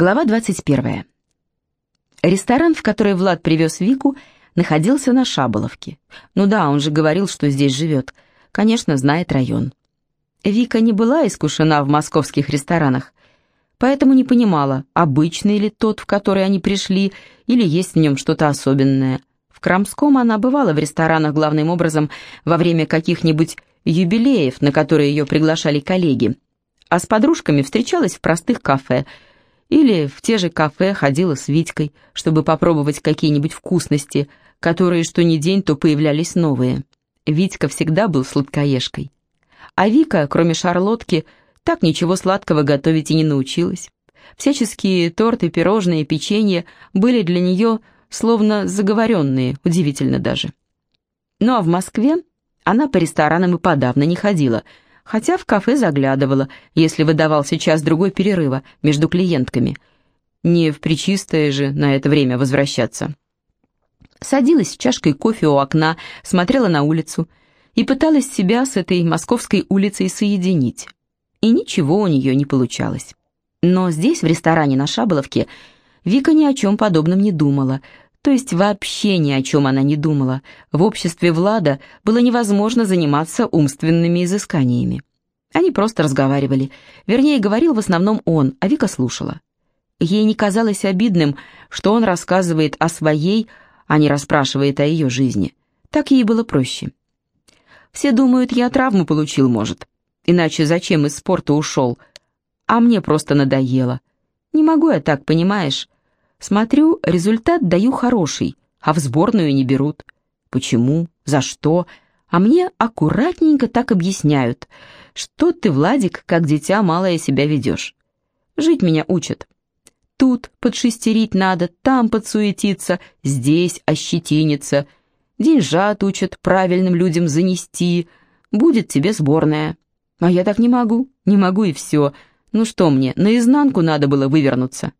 Глава 21. Ресторан, в который Влад привез Вику, находился на Шаболовке. Ну да, он же говорил, что здесь живет. Конечно, знает район. Вика не была искушена в московских ресторанах, поэтому не понимала, обычный ли тот, в который они пришли, или есть в нем что-то особенное. В Крамском она бывала в ресторанах главным образом во время каких-нибудь юбилеев, на которые ее приглашали коллеги, а с подружками встречалась в простых кафе – или в те же кафе ходила с Витькой, чтобы попробовать какие-нибудь вкусности, которые что ни день, то появлялись новые. Витька всегда был сладкоежкой. А Вика, кроме шарлотки, так ничего сладкого готовить и не научилась. Всяческие торты, пирожные, печенье были для нее словно заговоренные, удивительно даже. Ну а в Москве она по ресторанам и подавно не ходила – хотя в кафе заглядывала, если выдавался час-другой перерыва между клиентками. Не в причистое же на это время возвращаться. Садилась с чашкой кофе у окна, смотрела на улицу и пыталась себя с этой московской улицей соединить. И ничего у нее не получалось. Но здесь, в ресторане на Шаболовке, Вика ни о чем подобном не думала, то есть вообще ни о чем она не думала. В обществе Влада было невозможно заниматься умственными изысканиями. Они просто разговаривали. Вернее, говорил в основном он, а Вика слушала. Ей не казалось обидным, что он рассказывает о своей, а не расспрашивает о ее жизни. Так ей было проще. Все думают, я травму получил, может. Иначе зачем из спорта ушел? А мне просто надоело. Не могу я так, понимаешь? Смотрю, результат даю хороший, а в сборную не берут. Почему? За что? А мне аккуратненько так объясняют, что ты, Владик, как дитя малое себя ведешь. Жить меня учат. Тут подшестерить надо, там подсуетиться, здесь ощетиниться. Деньжат учат правильным людям занести. Будет тебе сборная. А я так не могу, не могу и все. Ну что мне, наизнанку надо было вывернуться.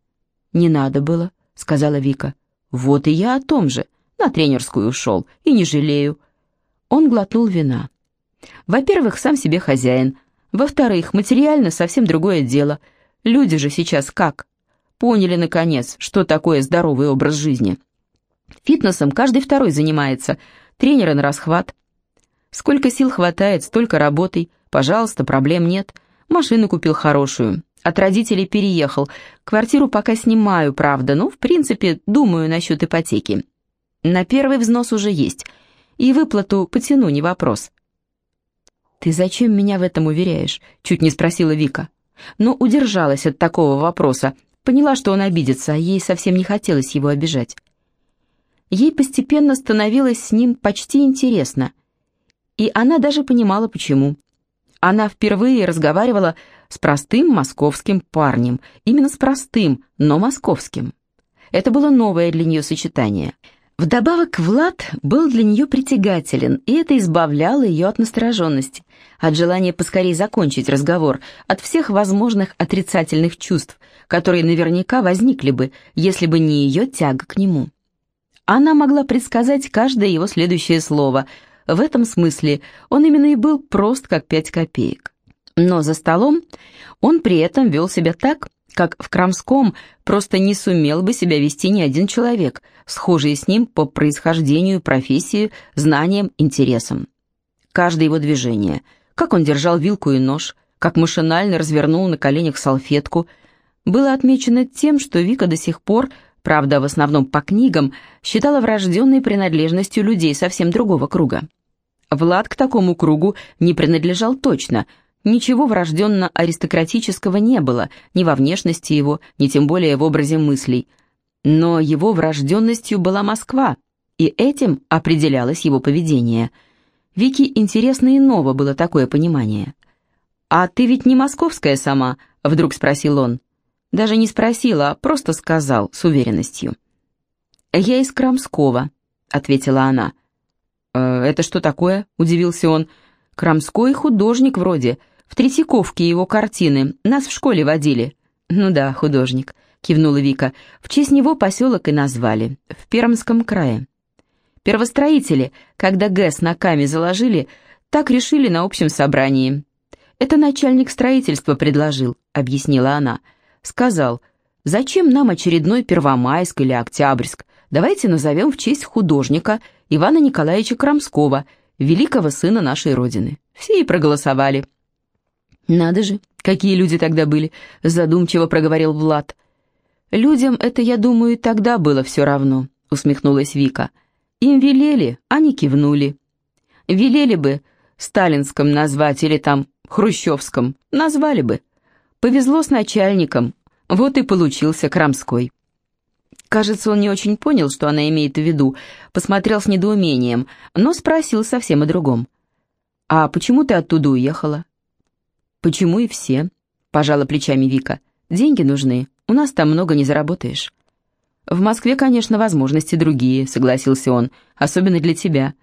«Не надо было», — сказала Вика. «Вот и я о том же. На тренерскую ушел. И не жалею». Он глотнул вина. «Во-первых, сам себе хозяин. Во-вторых, материально совсем другое дело. Люди же сейчас как? Поняли, наконец, что такое здоровый образ жизни. Фитнесом каждый второй занимается. Тренеры на расхват. Сколько сил хватает, столько работай. Пожалуйста, проблем нет. Машину купил хорошую. От родителей переехал. Квартиру пока снимаю, правда, но, в принципе, думаю насчет ипотеки. На первый взнос уже есть. И выплату потяну, не вопрос. «Ты зачем меня в этом уверяешь?» — чуть не спросила Вика. Но удержалась от такого вопроса. Поняла, что он обидится, а ей совсем не хотелось его обижать. Ей постепенно становилось с ним почти интересно. И она даже понимала, почему. Она впервые разговаривала с простым московским парнем, именно с простым, но московским. Это было новое для нее сочетание. Вдобавок Влад был для нее притягателен, и это избавляло ее от настороженности, от желания поскорее закончить разговор, от всех возможных отрицательных чувств, которые наверняка возникли бы, если бы не ее тяга к нему. Она могла предсказать каждое его следующее слово. В этом смысле он именно и был прост, как пять копеек. Но за столом он при этом вел себя так, как в Крамском просто не сумел бы себя вести ни один человек, схожий с ним по происхождению, профессии, знаниям, интересам. Каждое его движение, как он держал вилку и нож, как машинально развернул на коленях салфетку, было отмечено тем, что Вика до сих пор, правда, в основном по книгам, считала врожденной принадлежностью людей совсем другого круга. Влад к такому кругу не принадлежал точно – Ничего врожденно-аристократического не было, ни во внешности его, ни тем более в образе мыслей. Но его врожденностью была Москва, и этим определялось его поведение. Вике интересно и ново было такое понимание. «А ты ведь не московская сама?» — вдруг спросил он. Даже не спросил, а просто сказал с уверенностью. «Я из Крамского», — ответила она. «Э, «Это что такое?» — удивился он. «Крамской художник вроде. В Третьяковке его картины. Нас в школе водили». «Ну да, художник», — кивнула Вика. «В честь него поселок и назвали. В Пермском крае». Первостроители, когда ГЭС на Каме заложили, так решили на общем собрании. «Это начальник строительства предложил», — объяснила она. «Сказал, Зачем нам очередной Первомайск или Октябрьск? Давайте назовем в честь художника Ивана Николаевича Крамского, великого сына нашей Родины. Все и проголосовали. «Надо же, какие люди тогда были», — задумчиво проговорил Влад. «Людям это, я думаю, тогда было все равно», — усмехнулась Вика. «Им велели, они кивнули. Велели бы сталинском назвать или там хрущевском, назвали бы. Повезло с начальником, вот и получился Крамской». Кажется, он не очень понял, что она имеет в виду, посмотрел с недоумением, но спросил совсем о другом. «А почему ты оттуда уехала?» «Почему и все?» — пожала плечами Вика. «Деньги нужны, у нас там много не заработаешь». «В Москве, конечно, возможности другие», — согласился он, — «особенно для тебя».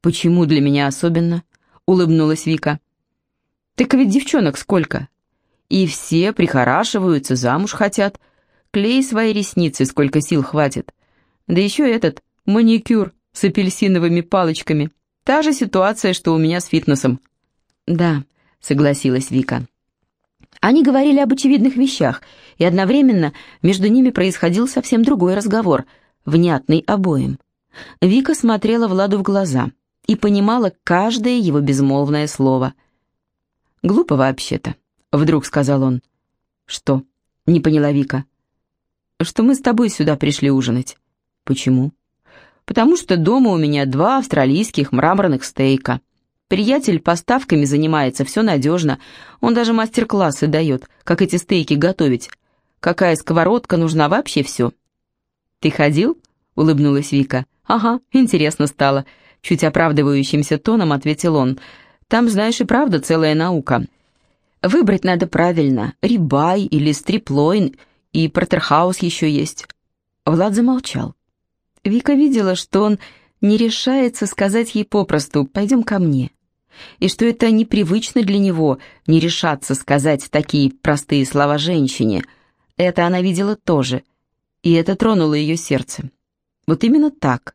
«Почему для меня особенно?» — улыбнулась Вика. «Так ведь девчонок сколько? И все прихорашиваются, замуж хотят. Клей свои ресницы, сколько сил хватит. Да еще этот маникюр с апельсиновыми палочками. Та же ситуация, что у меня с фитнесом». «Да», согласилась Вика. Они говорили об очевидных вещах, и одновременно между ними происходил совсем другой разговор, внятный обоим. Вика смотрела Владу в глаза и понимала каждое его безмолвное слово. «Глупо вообще-то», — вдруг сказал он. «Что?» — не поняла Вика. «Что мы с тобой сюда пришли ужинать». «Почему?» «Потому что дома у меня два австралийских мраморных стейка». Приятель поставками занимается, все надежно. Он даже мастер-классы дает, как эти стейки готовить. Какая сковородка нужна, вообще все. «Ты ходил?» — улыбнулась Вика. «Ага, интересно стало». Чуть оправдывающимся тоном ответил он. «Там, знаешь, и правда целая наука. Выбрать надо правильно. Рибай или стриплойн, и портерхаус еще есть». Влад замолчал. Вика видела, что он не решается сказать ей попросту «пойдем ко мне» и что это непривычно для него не решаться сказать такие простые слова женщине. Это она видела тоже, и это тронуло ее сердце. Вот именно так.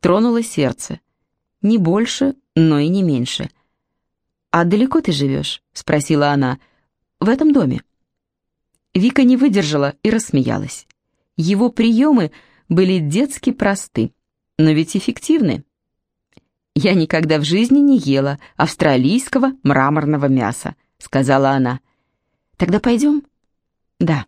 Тронуло сердце. Не больше, но и не меньше. «А далеко ты живешь?» — спросила она. «В этом доме». Вика не выдержала и рассмеялась. Его приемы были детски просты, но ведь эффективны. «Я никогда в жизни не ела австралийского мраморного мяса», — сказала она. «Тогда пойдем?» «Да».